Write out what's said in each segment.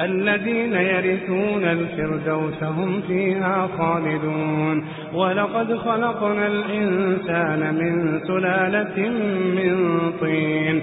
الذين يرثون الفردوس هم فيها خالدون. ولقد خلقنا الإنسان من سلالة من طين.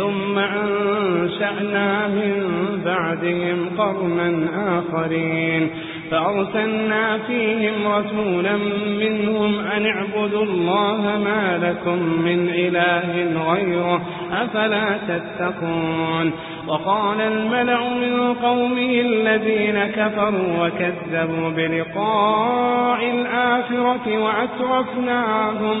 ثم أنشأنا من بعدهم قرنا آخرين فأرسلنا فيهم رسولا منهم أن اعبدوا الله ما لكم من إله غيره أفلا تتقون وقال الملأ من قومه الذين كفروا وكذبوا بلقاء الآخرة وأترفناهم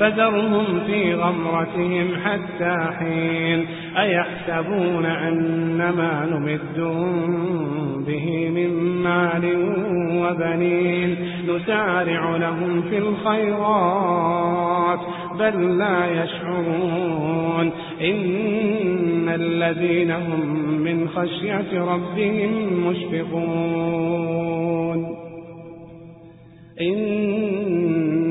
فذرهم في غمرتهم حتى حين أيحسبون أن ما نمدهم به من مال وبنين نسارع لهم في الخيرات بل لا يشعرون إن الذين هم من خشية ربهم مشفقون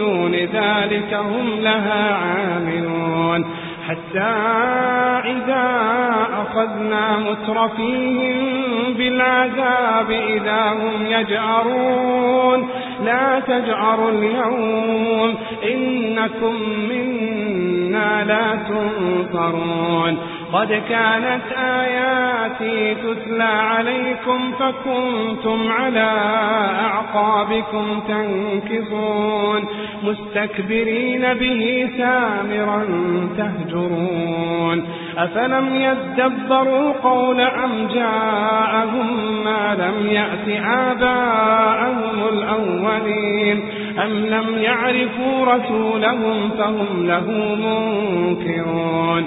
دون ذلك هم لها عاملون. حتى إذا أخذنا مترفيهم بالعذاب إذا هم يجأرون. لا تجعروا اليوم إنكم منا لا تنصرون. قد كانت آياتي تتلى عليكم فكنتم على أعقابكم تنكصون مستكبرين به سامرا تهجرون أفلم يدبروا قول أم جاءهم ما لم يأت آباءهم الأولين أم لم يعرفوا رسولهم فهم له منكرون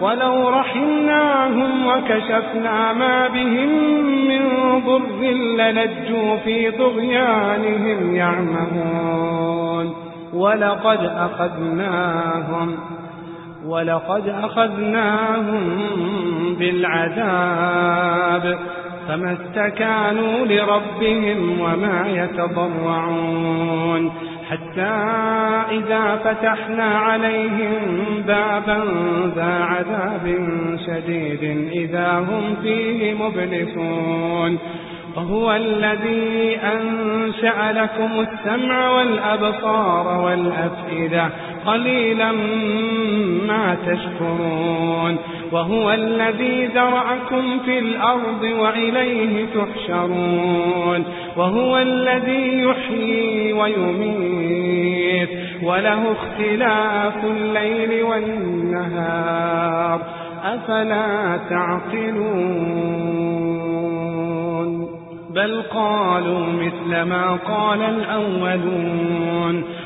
ولو رحمناهم وكشفنا ما بهم من ضر للجوا في طغيانهم يعمهون. ولقد أخذناهم ولقد أخذناهم بالعذاب فما استكانوا لربهم وما يتضرعون. حتى إذا فتحنا عليهم بابا ذا عذاب شديد إذا هم فيه مبلسون. وهو الذي أنشأ لكم السمع والأبصار والأفئدة. قليلا ما تشكرون وهو الذي ذرأكم في الأرض وإليه تحشرون وهو الذي يحيي ويميت وله اختلاف الليل والنهار أفلا تعقلون بل قالوا مثل ما قال الأولون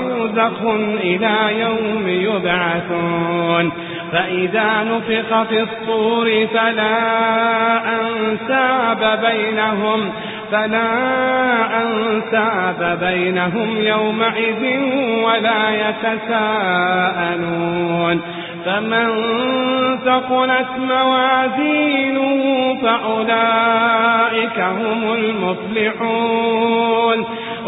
برزخ إلى يوم يبعثون. فإذا نفخ في الصور فلا أنساب بينهم فلا أنساب بينهم يومئذ ولا يتساءلون. فمن ثقلت موازينه فأولئك هم المفلحون.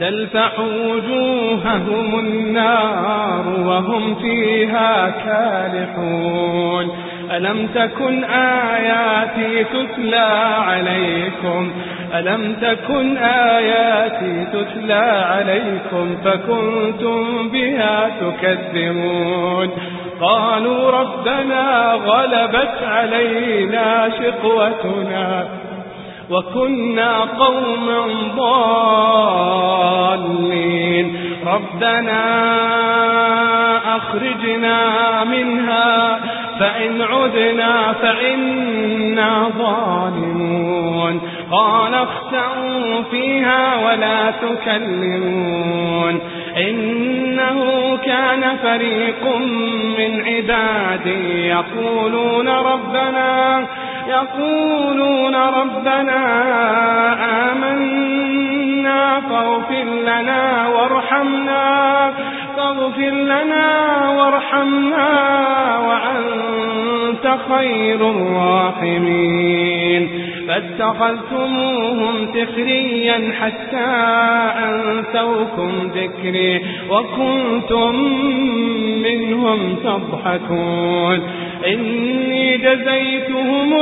تلفح وجوههم النار وهم فيها كالحون. ألم تكن آياتي تتلى عليكم؟ ألم تكن آياتي تتلى عليكم فكنتم بها تكذبون؟ قالوا ربنا غلبت علينا شقوتنا. وكنا قوما ضالين. ربنا أخرجنا منها فإن عدنا فإنا ظالمون. قال اخسأوا فيها ولا تكلمون. إنه كان فريق من عبادي يقولون ربنا يقولون ربنا آمنا فاغفر لنا وارحمنا فاغفر لنا وارحمنا وأنت خير الراحمين. فاتخذتموهم سخريا حتى أنسوكم ذكري وكنتم منهم تضحكون. إني جزيتهم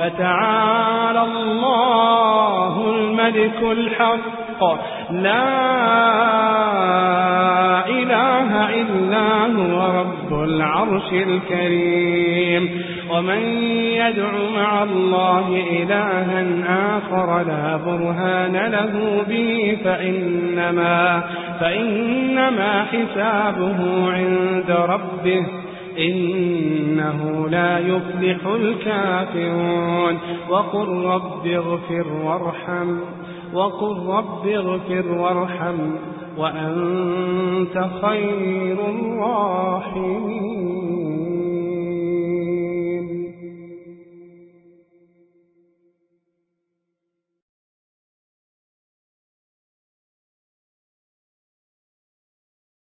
فتعالى الله الملك الحق. لا إله إلا هو رب العرش الكريم. ومن يدع مع الله إلها آخر لا برهان له به فإنما, فإنما حسابه عند ربه. إنه لا يفلح الكافرون. وقل رب اغفر وارحم وقل رب اغفر وارحم وأنت خير الراحمين.